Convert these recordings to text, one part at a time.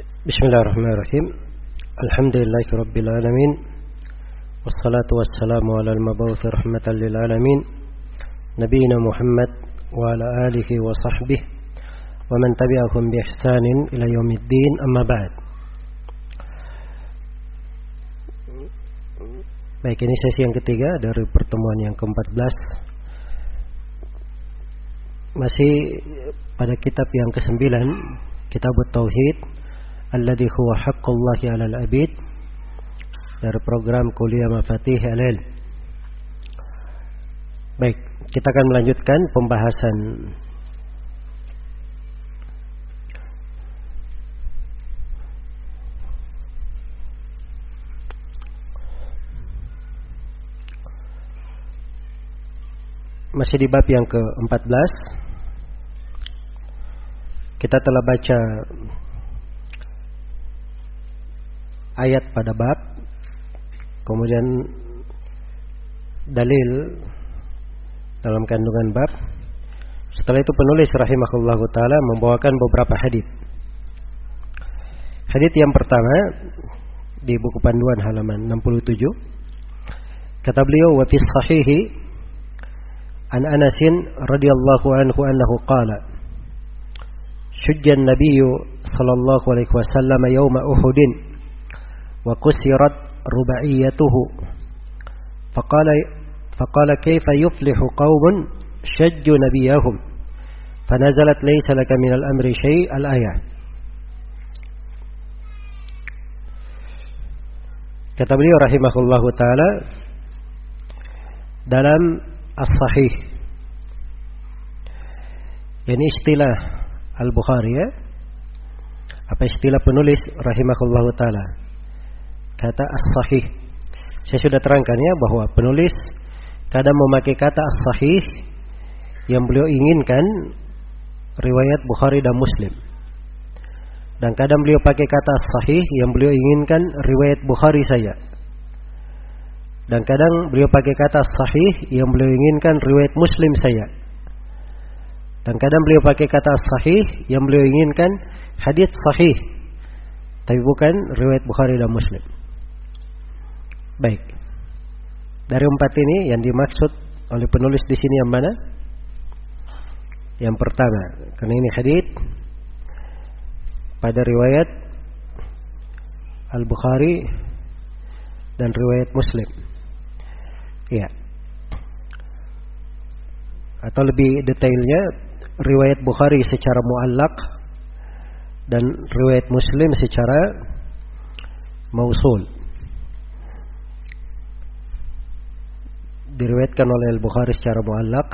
بسم الله الرحمن الرحيم. الحمد لله رب العالمين والصلاة والسلام على المبعوث رحمة للعالمين نبينا محمد وعلى آله وصحبه ومن تبعهم بإحسان إلى يوم الدين. أما بعد Baik, ini sesi yang ketiga dari pertemuan yang ke-14 Masih pada kitab yang ke-9 Kitab Tauhid. Alladhi huwa haqqullahi alal abid Dari program Kuliah Mafatih al Baik, kita akan melanjutkan pembahasan. Masih di bab yang ke-14 Kita telah baca Ayat pada bab Kemudian Dalil Dalam kandungan bab Setelah itu penulis rahimahullah ta'ala Membawakan beberapa hadith Hadith yang pertama Di buku panduan halaman 67 Kata beliau Wafis sahihi عن أنس رضي الله عنه أنه قال شج النبي صلى الله عليه وسلم يوم أحد وكسرت ربعيته. فقال, فقال كيف يفلح قوم شج نبيهم؟ فنزلت ليس لك من الأمر شيء الآية. كتب لي رحمه الله تعالى دلم الصحيح. يعني اشتلاه البخاري apa istilah رحمه الله تعالى. Kata as-sahih. Saya sudah terangkan ya bahwa penulis kadang memakai kata as-sahih yang beliau inginkan riwayat Bukhari dan Muslim. Dan kadang beliau pakai kata as-sahih yang beliau inginkan riwayat Bukhari saya. Dan kadang beliau pakai kata sahih yang beliau inginkan riwayat Muslim saya. Dan kadang beliau pakai kata sahih yang beliau inginkan hadits sahih. Tapi bukan riwayat Bukhari dan Muslim. Baik. Dari empat ini yang dimaksud oleh penulis di sini yang mana? Yang pertama, karena ini hadits pada riwayat Al-Bukhari dan riwayat Muslim. Ya. Atau lebih detailnya riwayat Bukhari secara muallak dan riwayat Muslim secara mausul. Diriwayatkan oleh Al-Bukhari secara muallak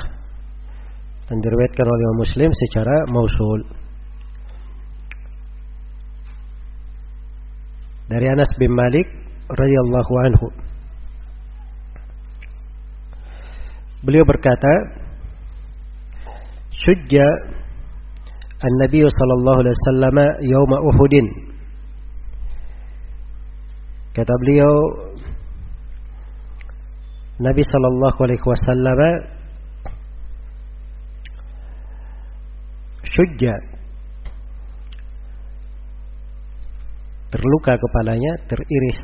dan diriwayatkan oleh Muslim secara mausul. Dari Anas bin Malik radhiyallahu anhu Beliau berkata, "Syujja An-Nabi sallallahu alaihi wasallam yauma Uhudin." Kata beliau, Nabi sallallahu alaihi wasallam syujja terluka kepalanya, teriris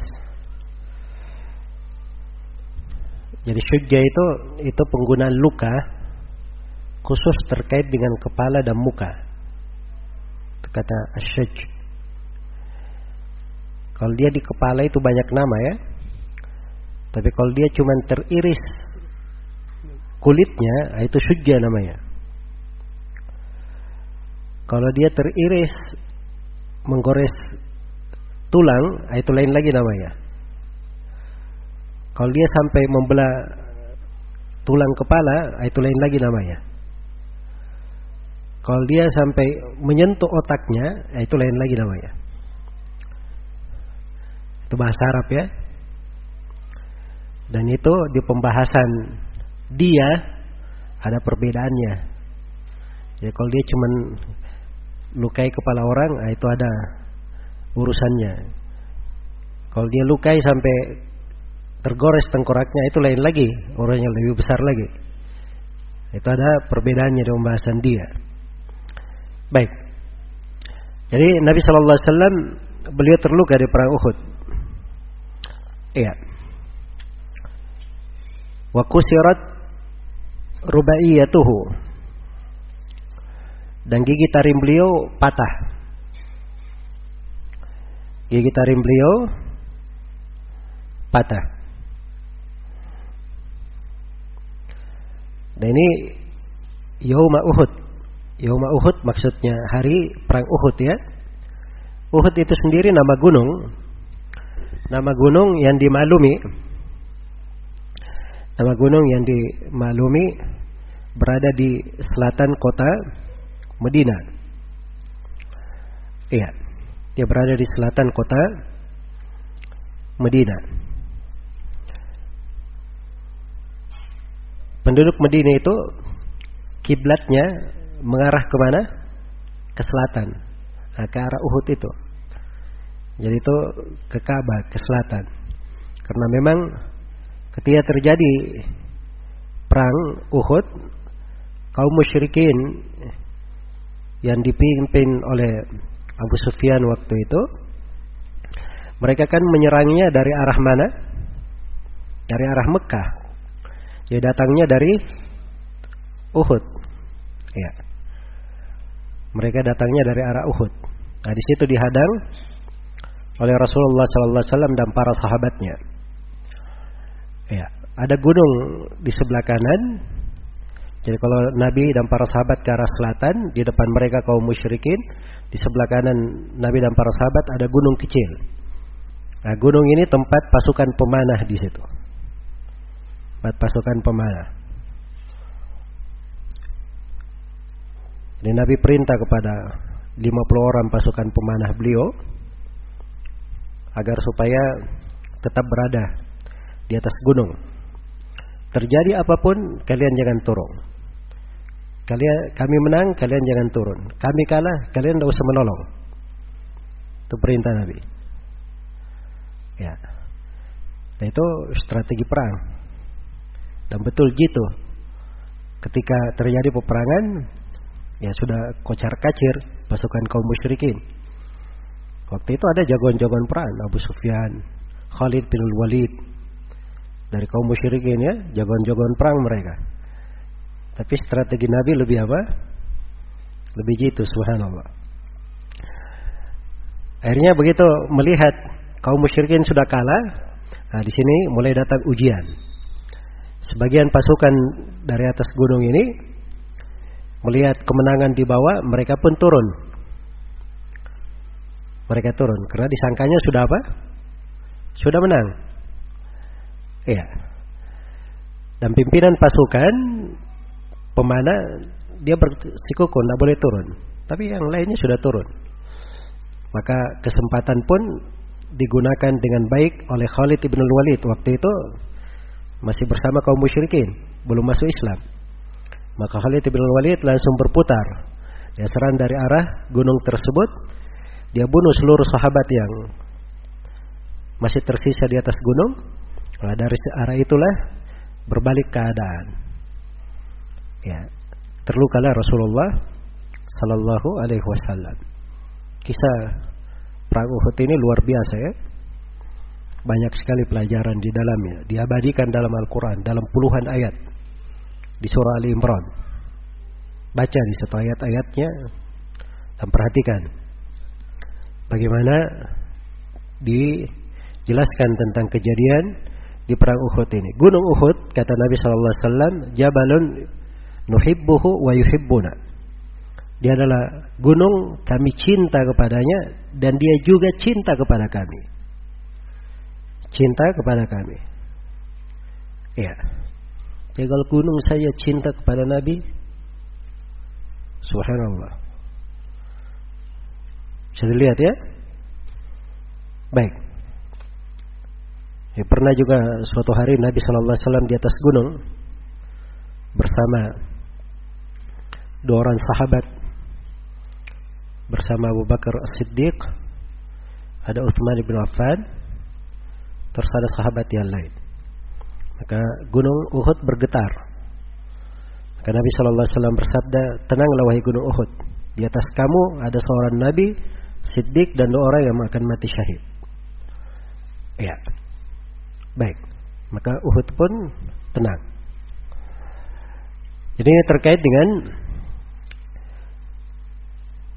Jadi syujja itu itu penggunaan luka khusus terkait dengan kepala dan muka. Kata asyuj. Kalau dia di kepala itu banyak nama ya. Tapi kalau dia cuma teriris kulitnya, ah, itu syujja namanya. Kalau dia teriris menggores tulang, ah, itu lain lagi namanya. Kalau dia sampai membelah tulang kepala, ah, itu lain lagi namanya. Kalau dia sampai menyentuh otaknya, itu lain lagi namanya. Itu bahasa Arab ya. Dan itu di pembahasan dia ada perbedaannya. Ya kalau dia cuman lukai kepala orang, ah, itu ada urusannya. Kalau dia lukai sampai tergores tengkoraknya itu lain lagi, orang yang lebih besar lagi. Itu ada perbedaannya di pembahasan dia. Baik. Jadi Nabi Shallallahu Alaihi Wasallam beliau terluka di perang Uhud. Iya. Wa kusirat rubaiyatuhu. Dan gigi taring beliau patah. Gigi taring beliau patah. Dan ini Yauma Uhud. Yauma Uhud maksudnya hari perang Uhud ya. Uhud itu sendiri nama gunung. Nama gunung yang dimaklumi. Nama gunung yang dimaklumi berada di selatan kota Medina. Iya. Dia berada di selatan kota Medina. Penduduk Medina itu kiblatnya mengarah ke mana? Ke selatan. Nah, ke arah Uhud itu. Jadi itu ke Ka'bah, ke selatan. Karena memang ketika terjadi perang Uhud, kaum musyrikin yang dipimpin oleh Abu Sufyan waktu itu, mereka kan menyerangnya dari arah mana? Dari arah Mekah. Ya datangnya dari Uhud. Ya. Mereka datangnya dari arah Uhud. Nah, di situ dihadang oleh Rasulullah wasallam dan para sahabatnya. Ya, ada gunung di sebelah kanan. Jadi kalau Nabi dan para sahabat ke arah selatan, di depan mereka kaum musyrikin, di sebelah kanan Nabi dan para sahabat ada gunung kecil. Nah, gunung ini tempat pasukan pemanah di situ. Tempat pasukan pemanah. Jadi Nabi perintah kepada 50 orang pasukan pemanah beliau agar supaya tetap berada di atas gunung. Terjadi apa pun, kalian jangan turun. Kalian kami menang, kalian jangan turun. Kami kalah, kalian tidak usah menolong. Itu perintah Nabi. Ya. Nah, itu strategi perang. Dan betul gitu. Ketika terjadi peperangan, ya sudah kocar kacir pasukan kaum musyrikin. Waktu itu ada jagoan-jagoan perang Abu Sufyan, Khalid bin Walid dari kaum musyrikin ya, jagoan-jagoan perang mereka. Tapi strategi Nabi lebih apa? Lebih gitu, subhanallah. Akhirnya begitu melihat kaum musyrikin sudah kalah, nah di sini mulai datang ujian. Sebagian pasukan dari atas gunung ini melihat kemenangan di bawah, mereka pun turun. Mereka turun karena disangkanya sudah apa? Sudah menang. Iya. Dan pimpinan pasukan pemana dia bersikuku tidak boleh turun. Tapi yang lainnya sudah turun. Maka kesempatan pun digunakan dengan baik oleh Khalid ibn Walid waktu itu masih bersama kaum musyrikin, belum masuk Islam. Maka Khalid bin Walid langsung berputar. Dia serang dari arah gunung tersebut. Dia bunuh seluruh sahabat yang masih tersisa di atas gunung. Nah, dari arah itulah berbalik keadaan. Ya, terlukalah Rasulullah Sallallahu Alaihi Wasallam. Kisah perang Uhud ini luar biasa ya. Banyak sekali pelajaran di dalamnya. Diabadikan dalam Al-Quran dalam puluhan ayat di surah Ali Imran. Baca di satu ayat-ayatnya dan perhatikan bagaimana dijelaskan tentang kejadian di perang Uhud ini. Gunung Uhud kata Nabi sallallahu alaihi wasallam, jabalun nuhibbuhu wa yuhibbuna. Dia adalah gunung kami cinta kepadanya dan dia juga cinta kepada kami. Cinta kepada kami. Ya. Kalau gunung saya cinta kepada Nabi Subhanallah Bisa dilihat ya Baik ya, Pernah juga suatu hari Nabi SAW di atas gunung Bersama Dua orang sahabat Bersama Abu Bakar As-Siddiq Ada Uthman bin Affan Terus ada sahabat yang lain maka gunung Uhud bergetar. Maka Nabi Shallallahu Alaihi Wasallam bersabda, tenanglah wahai gunung Uhud. Di atas kamu ada seorang nabi, siddiq dan dua orang yang akan mati syahid. Ya. Baik. Maka Uhud pun tenang. Jadi ini terkait dengan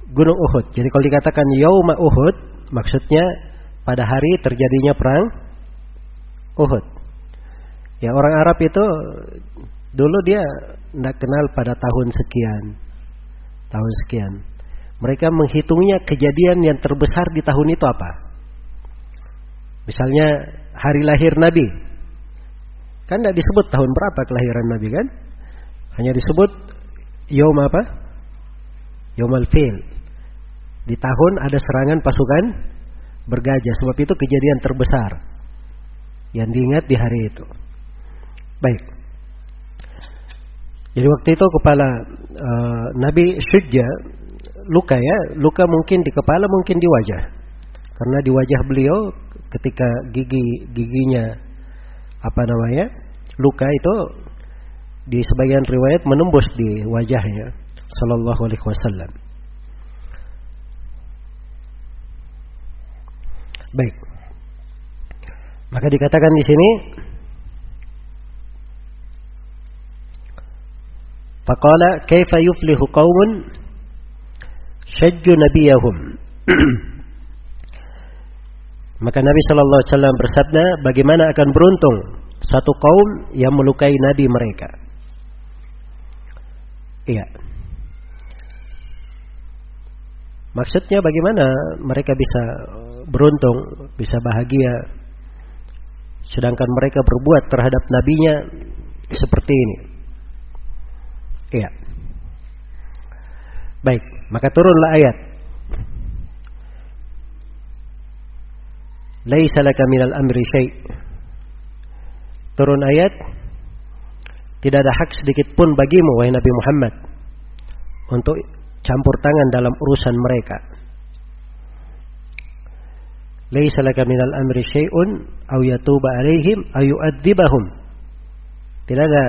Gunung Uhud. Jadi kalau dikatakan Yauma Uhud, maksudnya pada hari terjadinya perang Uhud. Ya orang Arab itu dulu dia tidak kenal pada tahun sekian, tahun sekian. Mereka menghitungnya kejadian yang terbesar di tahun itu apa? Misalnya hari lahir Nabi. Kan tidak disebut tahun berapa kelahiran Nabi kan? Hanya disebut Yom apa? Yom al-Fil. Di tahun ada serangan pasukan bergajah. Sebab itu kejadian terbesar yang diingat di hari itu. Baik. Jadi waktu itu kepala uh, Nabi Syujja luka ya, luka mungkin di kepala, mungkin di wajah. Karena di wajah beliau ketika gigi giginya apa namanya luka itu di sebagian riwayat menembus di wajahnya sallallahu alaihi wasallam. Baik. Maka dikatakan di sini Faqala kaifa yuflihu qaumun syajju nabiyahum. Maka Nabi Shallallahu Alaihi Wasallam bersabda, bagaimana akan beruntung satu kaum yang melukai nabi mereka. Iya. Maksudnya bagaimana mereka bisa beruntung, bisa bahagia, sedangkan mereka berbuat terhadap nabinya seperti ini. Iya. Baik, maka turunlah ayat. Laisa laka minal amri syai'. Turun ayat tidak ada hak sedikit pun bagimu wahai Nabi Muhammad untuk campur tangan dalam urusan mereka. Laisa laka minal amri syai'un aw yatuba alaihim aw yu'adzibahum. Tidak ada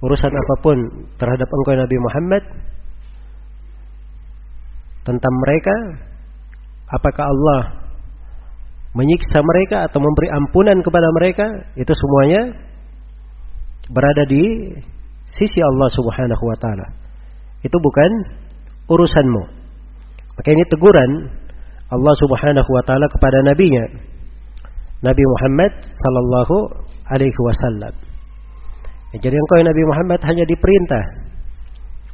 urusan apa pun terhadap engkau Nabi Muhammad tentang mereka apakah Allah menyiksa mereka atau memberi ampunan kepada mereka itu semuanya berada di sisi Allah Subhanahu wa taala. Itu bukan urusanmu. Maka ini teguran Allah Subhanahu wa taala kepada nabinya Nabi Muhammad sallallahu alaihi wasallam. Ya, jadi engkau ya Nabi Muhammad hanya diperintah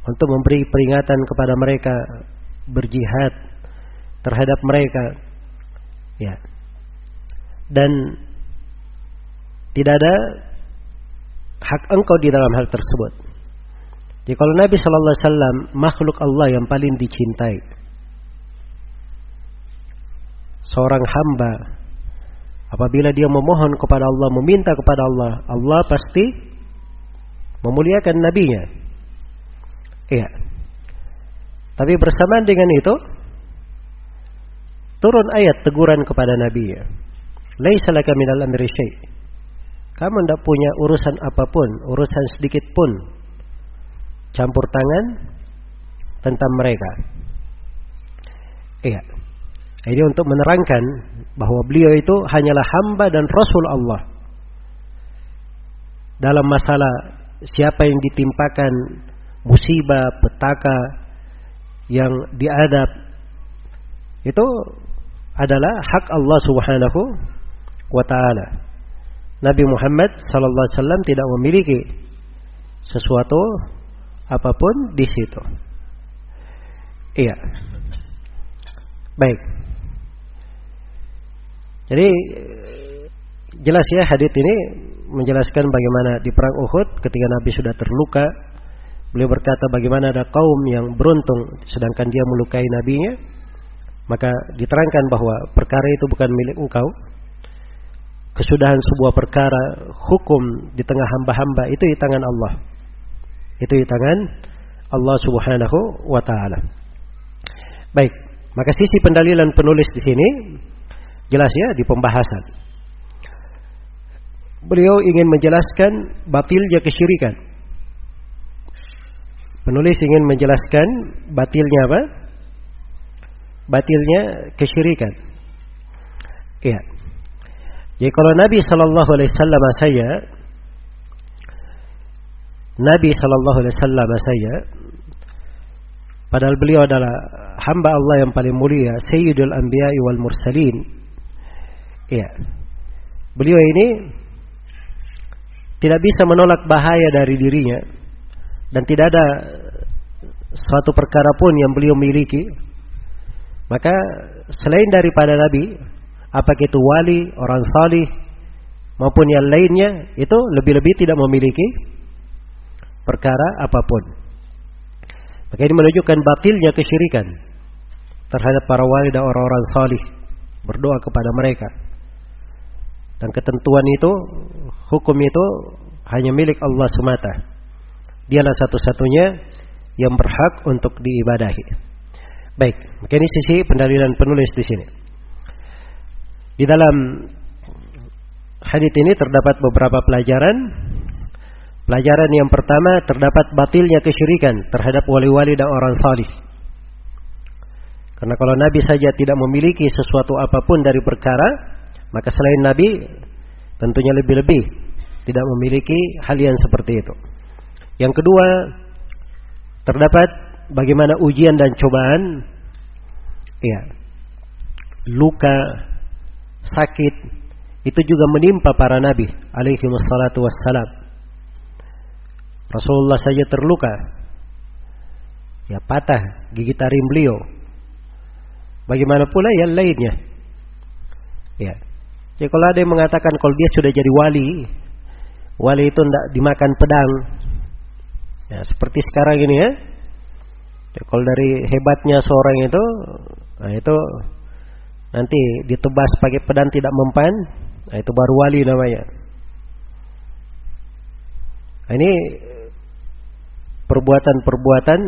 untuk memberi peringatan kepada mereka berjihad terhadap mereka. Ya. Dan tidak ada hak engkau di dalam hal tersebut. Jadi kalau Nabi Shallallahu Alaihi Wasallam makhluk Allah yang paling dicintai, seorang hamba apabila dia memohon kepada Allah, meminta kepada Allah, Allah pasti memuliakan nabinya. Iya. Tapi bersamaan dengan itu turun ayat teguran kepada nabinya. Laisa minal amri syai. Kamu tidak punya urusan apa pun, urusan sedikit pun campur tangan tentang mereka. Iya. Ini untuk menerangkan bahwa beliau itu hanyalah hamba dan rasul Allah. Dalam masalah siapa yang ditimpakan musibah, petaka yang diadab itu adalah hak Allah Subhanahu wa taala. Nabi Muhammad sallallahu alaihi wasallam tidak memiliki sesuatu apa pun di situ. Iya. Baik. Jadi jelas ya hadis ini menjelaskan bagaimana di perang Uhud ketika Nabi sudah terluka, beliau berkata bagaimana ada kaum yang beruntung sedangkan dia melukai nabinya, maka diterangkan bahwa perkara itu bukan milik engkau. Kesudahan sebuah perkara hukum di tengah hamba-hamba itu di tangan Allah. Itu di tangan Allah Subhanahu wa taala. Baik, maka sisi pendalilan penulis di sini jelas ya di pembahasan beliau ingin menjelaskan batilnya kesyirikan. Penulis ingin menjelaskan batilnya apa? Batilnya kesyirikan. Iya. Jadi kalau Nabi Shallallahu Alaihi Wasallam saya, Nabi Shallallahu Alaihi Wasallam saya, padahal beliau adalah hamba Allah yang paling mulia, Sayyidul Anbiya wal Mursalin. Iya. Beliau ini tidak bisa menolak bahaya dari dirinya dan tidak ada suatu perkara pun yang beliau miliki maka selain daripada nabi apakah itu wali orang salih maupun yang lainnya itu lebih-lebih tidak memiliki perkara apa pun maka ini menunjukkan batilnya kesyirikan terhadap para wali dan orang-orang salih berdoa kepada mereka dan ketentuan itu hukum itu hanya milik Allah semata Dialah satu-satunya yang berhak untuk diibadahi. Baik, ini sisi pendalilan penulis di sini. Di dalam hadis ini terdapat beberapa pelajaran. Pelajaran yang pertama terdapat batilnya kesyirikan terhadap wali-wali dan orang salih. Karena kalau Nabi saja tidak memiliki sesuatu apa pun dari perkara, maka selain Nabi tentunya lebih-lebih tidak memiliki hal yang seperti itu. Yang kedua, terdapat bagaimana ujian dan cobaan ya. Luka, sakit itu juga menimpa para nabi alaihi wassalatu wassalam. Rasulullah saja terluka. Ya patah gigi taring beliau. Bagaimana pula yang lainnya? Ya. Jadi kalau ada yang mengatakan kalau dia sudah jadi wali, wali itu tidak dimakan pedang, Ya, seperti sekarang ini ya. ya. Kalau dari hebatnya seorang itu, nah itu nanti ditebas pakai pedang tidak mempan, nah itu baru wali namanya. Nah, ini perbuatan-perbuatan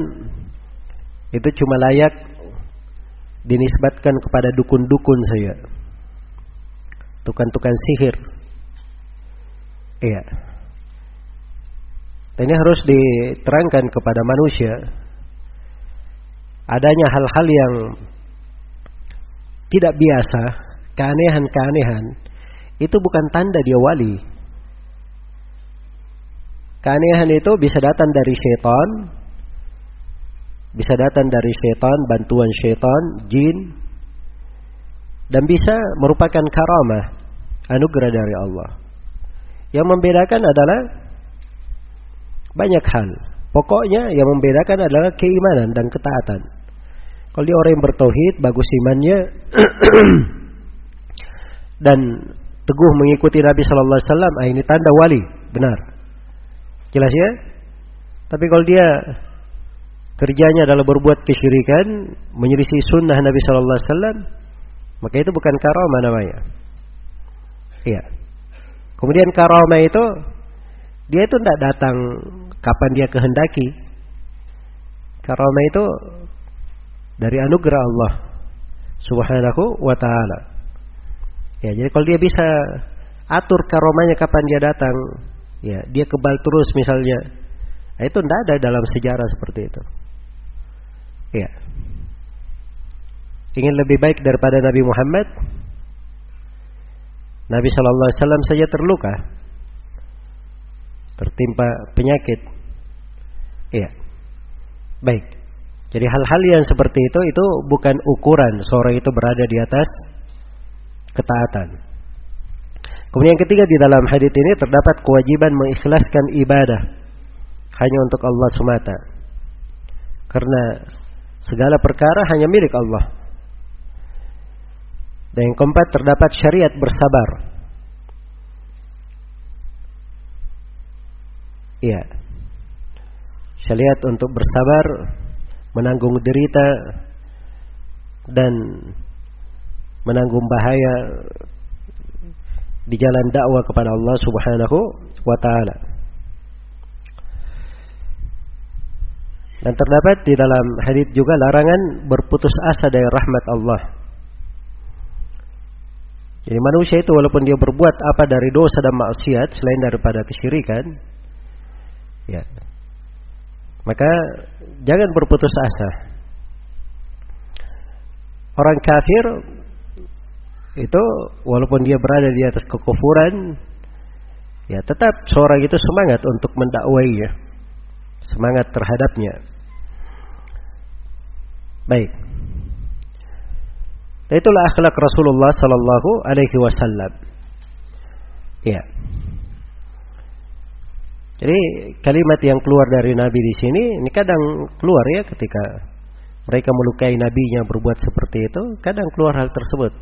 itu cuma layak dinisbatkan kepada dukun-dukun saya. Tukang-tukang sihir. Iya. Ini harus diterangkan kepada manusia adanya hal-hal yang tidak biasa, keanehan-keanehan itu bukan tanda dia wali. Keanehan itu bisa datang dari syaitan, bisa datang dari syaitan, bantuan syaitan, jin, dan bisa merupakan karamah, anugerah dari Allah. Yang membedakan adalah banyak hal. Pokoknya yang membedakan adalah keimanan dan ketaatan. Kalau dia orang yang bertauhid, bagus imannya dan teguh mengikuti Nabi Shallallahu Alaihi ah, ini tanda wali, benar. Jelas ya? Tapi kalau dia kerjanya adalah berbuat kesyirikan, menyelisih sunnah Nabi Shallallahu Alaihi maka itu bukan karomah namanya. Iya. Kemudian karomah itu dia itu tidak datang kapan dia kehendaki. Karena itu dari anugerah Allah Subhanahu wa taala. Ya, jadi kalau dia bisa atur karomanya kapan dia datang, ya, dia kebal terus misalnya. Nah, itu tidak ada dalam sejarah seperti itu. Ya. Ingin lebih baik daripada Nabi Muhammad? Nabi Shallallahu Alaihi Wasallam saja terluka tertimpa penyakit. Iya. Baik. Jadi hal-hal yang seperti itu itu bukan ukuran seorang itu berada di atas ketaatan. Kemudian yang ketiga di dalam hadis ini terdapat kewajiban mengikhlaskan ibadah hanya untuk Allah semata. Karena segala perkara hanya milik Allah. Dan yang keempat terdapat syariat bersabar Iya. Syariat untuk bersabar, menanggung derita dan menanggung bahaya di jalan dakwah kepada Allah Subhanahu wa taala. Dan terdapat di dalam hadis juga larangan berputus asa dari rahmat Allah. Jadi manusia itu walaupun dia berbuat apa dari dosa dan maksiat selain daripada kesyirikan, Ya. Maka jangan berputus asa. Orang kafir itu walaupun dia berada di atas kekufuran, ya tetap seorang itu semangat untuk mendakwainya, semangat terhadapnya. Baik. Itulah akhlak Rasulullah Sallallahu Alaihi Wasallam. Ya. Jadi kalimat yang keluar dari Nabi di sini ini kadang keluar ya ketika mereka melukai nabinya berbuat seperti itu, kadang keluar hal tersebut.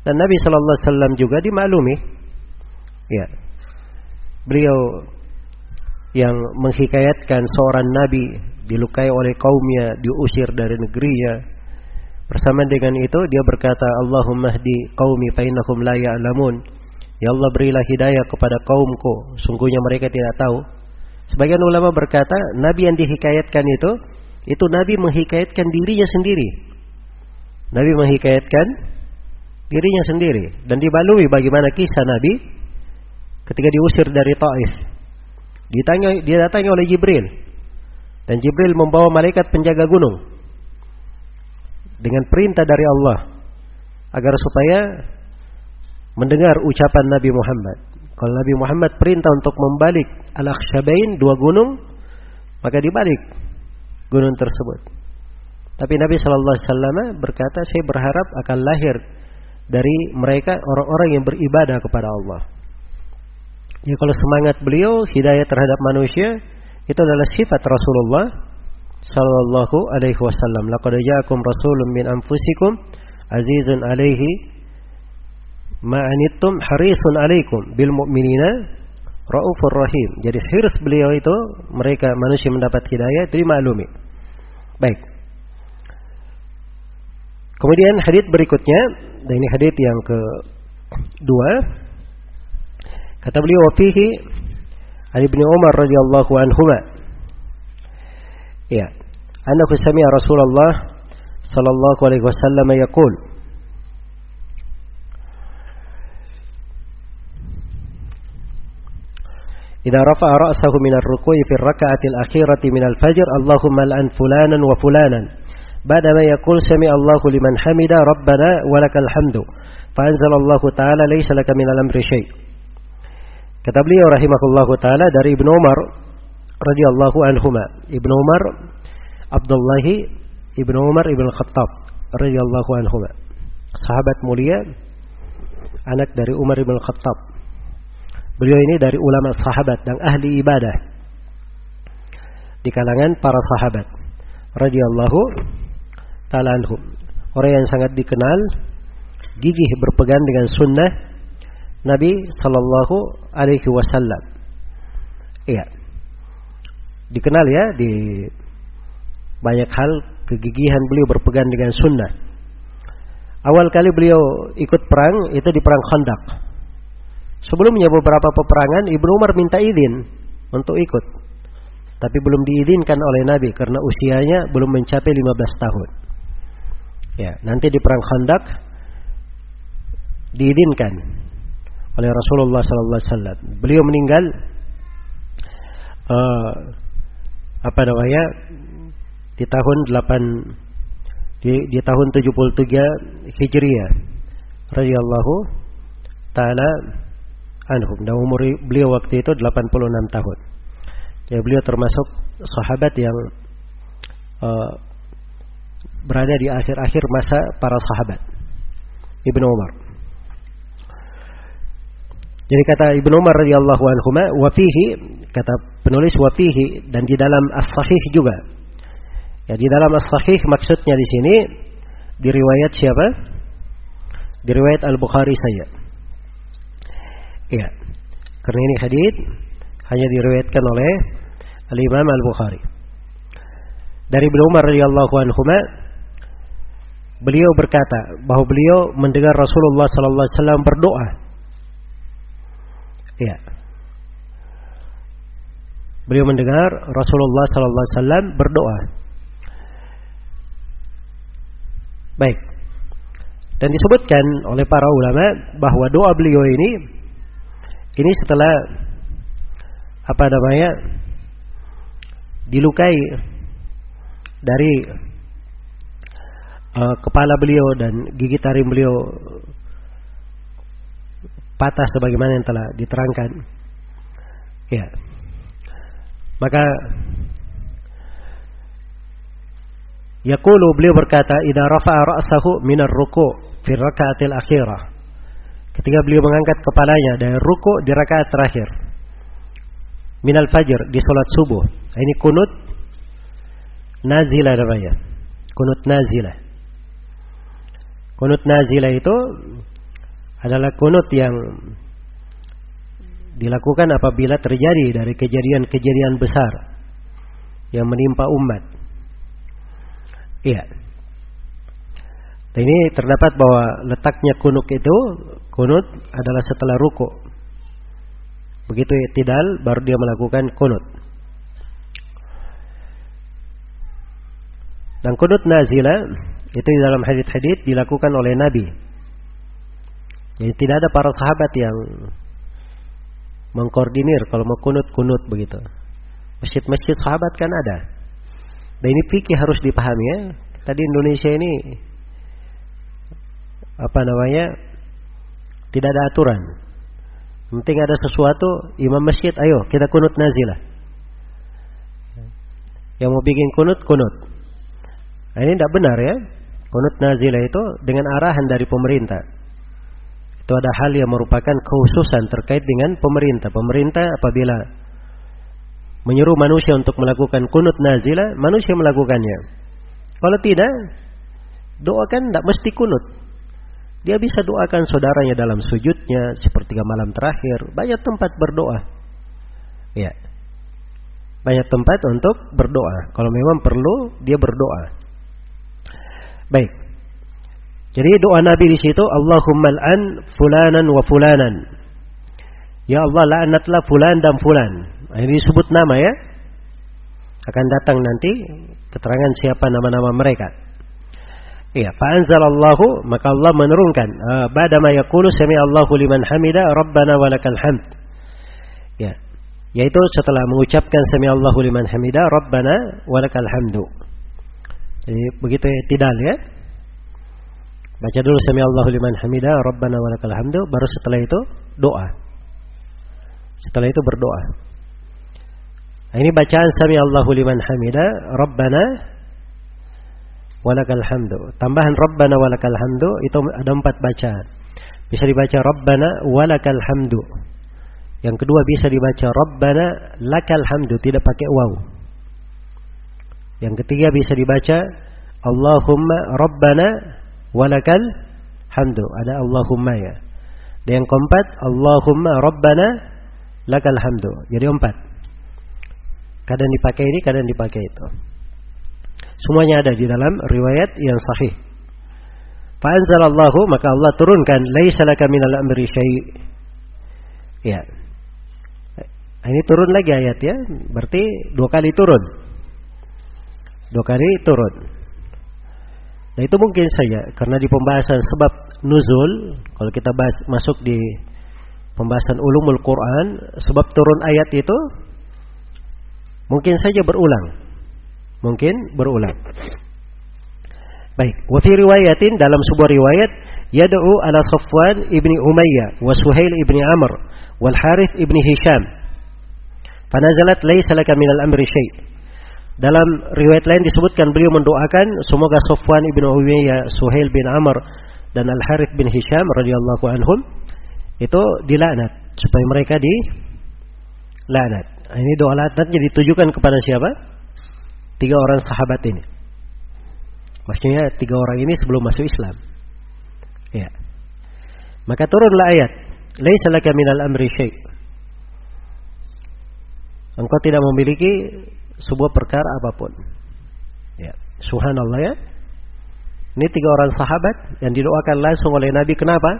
Dan Nabi Shallallahu Alaihi Wasallam juga dimaklumi, ya, beliau yang menghikayatkan seorang nabi dilukai oleh kaumnya, diusir dari negerinya. Bersama dengan itu dia berkata, Allahumma hdi qaumi fa innahum la ya'lamun. Ya Allah berilah hidayah kepada kaumku. Sungguhnya mereka tidak tahu. Sebagian ulama berkata, Nabi yang dihikayatkan itu, itu Nabi menghikayatkan dirinya sendiri. Nabi menghikayatkan dirinya sendiri. Dan dibalui bagaimana kisah Nabi ketika diusir dari Taif. Ditanya, dia datang oleh Jibril. Dan Jibril membawa malaikat penjaga gunung. Dengan perintah dari Allah. Agar supaya mendengar ucapan Nabi Muhammad. Kalau Nabi Muhammad perintah untuk membalik Al-Akhshabain dua gunung, maka dibalik gunung tersebut. Tapi Nabi Shallallahu Alaihi Wasallam berkata, saya berharap akan lahir dari mereka orang-orang yang beribadah kepada Allah. Ya kalau semangat beliau hidayah terhadap manusia itu adalah sifat Rasulullah Shallallahu Alaihi Wasallam. Laqad ja'akum rasulun min anfusikum azizun alaihi ma'anittum harisun alaikum bil mu'minina raufur rahim. Jadi hirs beliau itu mereka manusia mendapat hidayah itu dimaklumi. Baik. Kemudian hadis berikutnya, dan ini hadis yang kedua. Kata beliau fihi Ali bin Umar radhiyallahu anhu. Ya. Annahu sami'a Rasulullah sallallahu alaihi wasallam yaqul إذا رفع رأسه من الركوع في الركعة الأخيرة من الفجر اللهم الآن فلانا وفلانا. بعدما يقول سمع الله لمن حمد ربنا ولك الحمد. فأنزل الله تعالى ليس لك من الأمر شيء. كتب لي رحمه الله تعالى در ابن عمر رضي الله عنهما ابن عمر عبد الله ابن عمر ابن الخطاب رضي الله عنهما صحابة مولية anak dari عمر ابن الخطاب Beliau ini dari ulama sahabat dan ahli ibadah di kalangan para sahabat radhiyallahu taala anhum. Orang yang sangat dikenal gigih berpegang dengan sunnah Nabi sallallahu alaihi wasallam. Iya. Dikenal ya di banyak hal kegigihan beliau berpegang dengan sunnah. Awal kali beliau ikut perang itu di perang Khandaq Sebelumnya beberapa peperangan Ibnu Umar minta izin untuk ikut. Tapi belum diizinkan oleh Nabi karena usianya belum mencapai 15 tahun. Ya, nanti di perang Khandaq diizinkan oleh Rasulullah sallallahu alaihi wasallam. Beliau meninggal uh, apa namanya? di tahun 8 di, di tahun 73 Hijriah radhiyallahu taala anhum dan umur beliau waktu itu 86 tahun. Ya beliau termasuk sahabat yang uh, berada di akhir-akhir masa para sahabat. Ibnu Umar. Jadi kata Ibnu Umar radhiyallahu anhu wa fihi kata penulis wa fihi dan di dalam as-sahih juga. Ya di dalam as-sahih maksudnya di sini di riwayat siapa? Di riwayat Al-Bukhari saja. Ya. Karena ini hadis hanya diriwayatkan oleh Al-Imam Al-Bukhari. Dari Ibnu Umar radhiyallahu anhu beliau berkata bahwa beliau mendengar Rasulullah sallallahu alaihi wasallam berdoa. Ya. Beliau mendengar Rasulullah sallallahu alaihi wasallam berdoa. Baik. Dan disebutkan oleh para ulama bahwa doa beliau ini ini setelah apa namanya dilukai dari uh, kepala beliau dan gigi taring beliau patah sebagaimana yang telah diterangkan. Ya. Maka Yaqulu beliau berkata, "Idza rafa'a ra'sahu min ar-ruku' fi raka'atil akhirah." Ketika beliau mengangkat kepalanya dari ruku di rakaat terakhir. Minal fajr di salat subuh. Ini kunut nazilah namanya. Kunut nazilah. Kunut nazilah itu adalah kunut yang dilakukan apabila terjadi dari kejadian-kejadian besar yang menimpa umat. Iya. Ini terdapat bahwa letaknya kunut itu kunut adalah setelah ruku. Begitu tidal baru dia melakukan kunut. Dan kunut nazila itu di dalam hadis-hadis dilakukan oleh Nabi. Jadi tidak ada para sahabat yang mengkoordinir kalau mau kunut-kunut begitu. Masjid-masjid sahabat kan ada. Dan ini fikih harus dipahami ya. Tadi Indonesia ini apa namanya? Tidak ada aturan. Penting ada sesuatu, imam masjid, ayo kita kunut nazilah. Yang mau bikin kunut, kunut. Nah, ini tidak benar ya. Kunut nazilah itu dengan arahan dari pemerintah. Itu ada hal yang merupakan khususan terkait dengan pemerintah. Pemerintah apabila menyuruh manusia untuk melakukan kunut nazilah, manusia melakukannya. Kalau tidak, doakan tidak mesti kunut. Dia bisa doakan saudaranya dalam sujudnya sepertiga malam terakhir. Banyak tempat berdoa. Ya. Banyak tempat untuk berdoa. Kalau memang perlu, dia berdoa. Baik. Jadi doa Nabi di situ Allahumma al'an fulanan wa fulanan. Ya Allah laknatlah fulan dan fulan. Nah, ini disebut nama ya. Akan datang nanti keterangan siapa nama-nama mereka. Iya, fa'anzalallahu maka Allah menurunkan uh, badama yaqulu sami Allahu liman hamida rabbana walakal hamd. Ya. Yaitu setelah mengucapkan sami Allahu liman hamida rabbana walakal hamdu. Jadi begitu tidak ya. Baca dulu sami Allahu liman hamida, Rabbana walakal hamdu, baru setelah itu doa. Setelah itu berdoa. Nah, ini bacaan sami Allahu liman hamida, Rabbana walakal hamdu. Tambahan Rabbana walakal hamdu itu ada empat bacaan. Bisa dibaca Rabbana walakal hamdu. Yang kedua bisa dibaca Rabbana lakal hamdu tidak pakai waw. Yang ketiga bisa dibaca Allahumma Rabbana walakal hamdu. Ada Allahumma ya. Dan yang keempat, Allahumma rabbana lakal hamdu. Jadi empat. Kadang dipakai ini, kadang dipakai itu. Semuanya ada di dalam riwayat yang sahih. Fa'anzalallahu maka Allah turunkan laisa laka minal amri syai'. Ya. Ini turun lagi ayat ya. Berarti dua kali turun. Dua kali turun. Nah itu mungkin saja karena di pembahasan sebab nuzul kalau kita bahas, masuk di pembahasan ulumul Quran sebab turun ayat itu mungkin saja berulang. Mungkin berulang. Baik, wa fi riwayatin dalam sebuah riwayat yad'u ala Safwan ibni Umayyah wa Suhail ibni Amr wal Harith ibni Hisham. Fanazalat laysa laka minal amri syai'. Dalam riwayat lain disebutkan beliau mendoakan semoga Sofwan ibn Umayyah, Suhail bin Amr dan Al Harith bin Hisham radhiyallahu anhum itu dilaknat supaya mereka di laknat. Nah, ini doa laknatnya ditujukan kepada siapa? Tiga orang sahabat ini. Maksudnya tiga orang ini sebelum masuk Islam. Ya. Maka turunlah ayat, "Laisa laka minal amri syai'." Engkau tidak memiliki sebuah perkara apa pun. Ya, subhanallah ya. Ini tiga orang sahabat yang didoakan langsung oleh Nabi. Kenapa?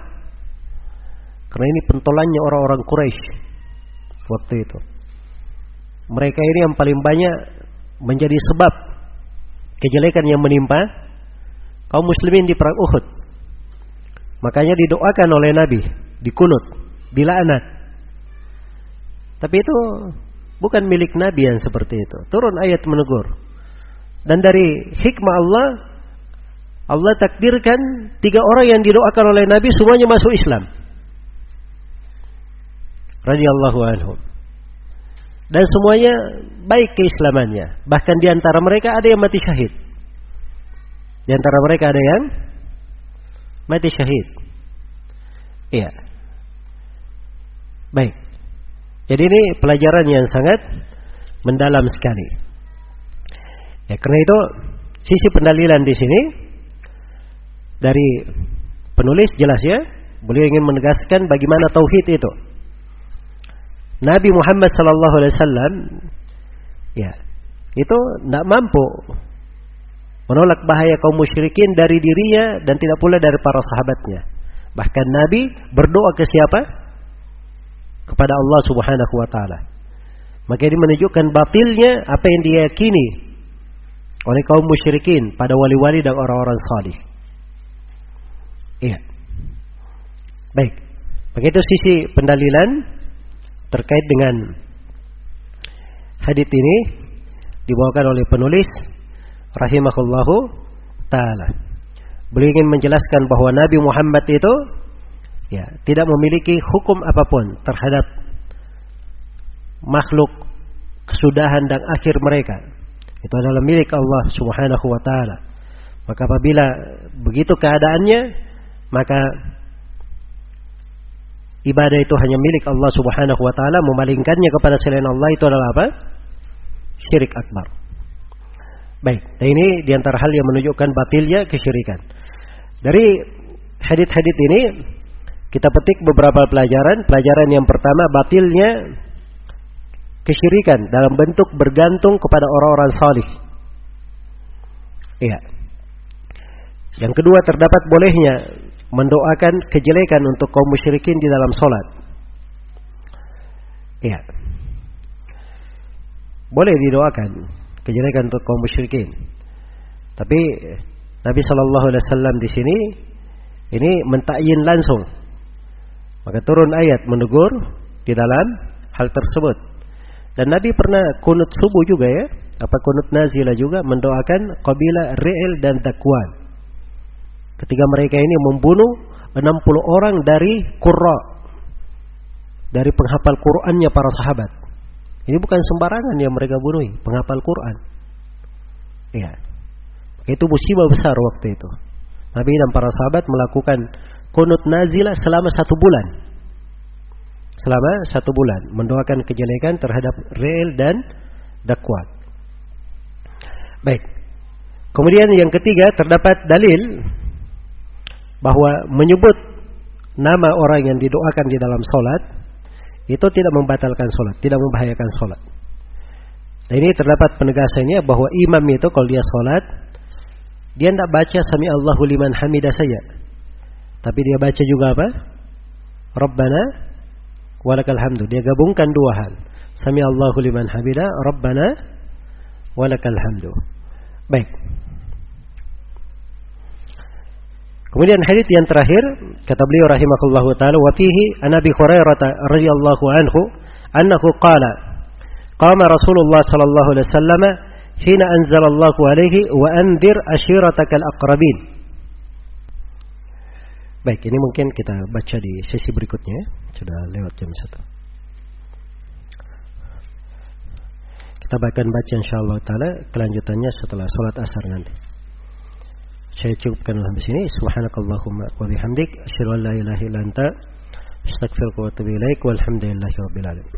Karena ini pentolannya orang-orang Quraisy waktu itu. Mereka ini yang paling banyak menjadi sebab kejelekan yang menimpa kaum muslimin di perang Uhud. Makanya didoakan oleh Nabi, dikunut, dilaknat. Tapi itu Bukan milik Nabi yang seperti itu. Turun ayat menegur. Dan dari hikmah Allah, Allah takdirkan tiga orang yang didoakan oleh Nabi semuanya masuk Islam. Radiyallahu anhum. Dan semuanya baik keislamannya. Bahkan di antara mereka ada yang mati syahid. Di antara mereka ada yang mati syahid. Iya. Baik. Jadi ini pelajaran yang sangat mendalam sekali. Ya, karena itu sisi pendalilan di sini dari penulis jelas ya, beliau ingin menegaskan bagaimana tauhid itu. Nabi Muhammad sallallahu alaihi wasallam ya, itu tidak mampu menolak bahaya kaum musyrikin dari dirinya dan tidak pula dari para sahabatnya. Bahkan Nabi berdoa ke siapa? Kepada Allah Subhanahu wa taala. Maka ini menunjukkan batilnya apa yang diyakini oleh kaum musyrikin pada wali-wali dan orang-orang salih. Iya. Baik. Begitu sisi pendalilan terkait dengan hadits ini dibawakan oleh penulis rahimahullahu taala. Beliau ingin menjelaskan bahwa Nabi Muhammad itu ya tidak memiliki hukum apa pun terhadap makhluk kesudahan dan akhir mereka. Itu adalah milik Allah Subhanahu wa taala. Maka apabila begitu keadaannya, maka ibadah itu hanya milik Allah Subhanahu wa taala, memalingkannya kepada selain Allah itu adalah apa? Syirik akbar. Baik, dan ini di antara hal yang menunjukkan batilnya kesyirikan. Dari hadit-hadit ini kita petik beberapa pelajaran. Pelajaran yang pertama batilnya kesyirikan dalam bentuk bergantung kepada orang-orang salih. Iya. Yang kedua terdapat bolehnya mendoakan kejelekan untuk kaum musyrikin di dalam solat. Iya. Boleh didoakan kejelekan untuk kaum musyrikin. Tapi Nabi Shallallahu Alaihi Wasallam di sini ini mentakyin langsung. Maka turun ayat menegur di dalam hal tersebut. Dan Nabi pernah kunut subuh juga ya, apa kunut nazilah juga mendoakan kabilah Re'el dan Takwan. Ketika mereka ini membunuh 60 orang dari Qurra. Dari penghafal Qur'annya para sahabat. Ini bukan sembarangan yang mereka bunuh, penghafal Quran. Ya. Itu musibah besar waktu itu. Nabi dan para sahabat melakukan kunut nazilah selama satu bulan. Selama satu bulan. Mendoakan kejelekan terhadap Reel dan Dakwat. Baik. Kemudian yang ketiga terdapat dalil bahwa menyebut nama orang yang didoakan di dalam solat itu tidak membatalkan sholat, tidak membahayakan sholat. Nah ini terdapat penegasannya bahwa imam itu kalau dia sholat, dia tidak baca sami Allahu liman hamidah saja. Tapi dia baca juga apa? Rabbana walakal hamdu. Dia gabungkan dua hal. Sami Allahu liman hamidah, Rabbana walakal hamdu. Baik. Kemudian hadis yang terakhir kata beliau rahimahullahu taala wa fihi an Abi Hurairah radhiyallahu anhu annahu qala qama Rasulullah sallallahu alaihi wasallam hina anzalallahu alaihi wa andir ashiratakal aqrabin Baik, ini mungkin kita baca di sesi berikutnya. Sudah lewat jam satu. Kita akan baca insyaallah taala kelanjutannya setelah salat asar nanti. saya cukupkan sampai sini. Subhanakallahumma wa bihamdik asyhadu an la ilaha illa anta astaghfiruka wa atubu ilaik walhamdulillahi rabbil alamin.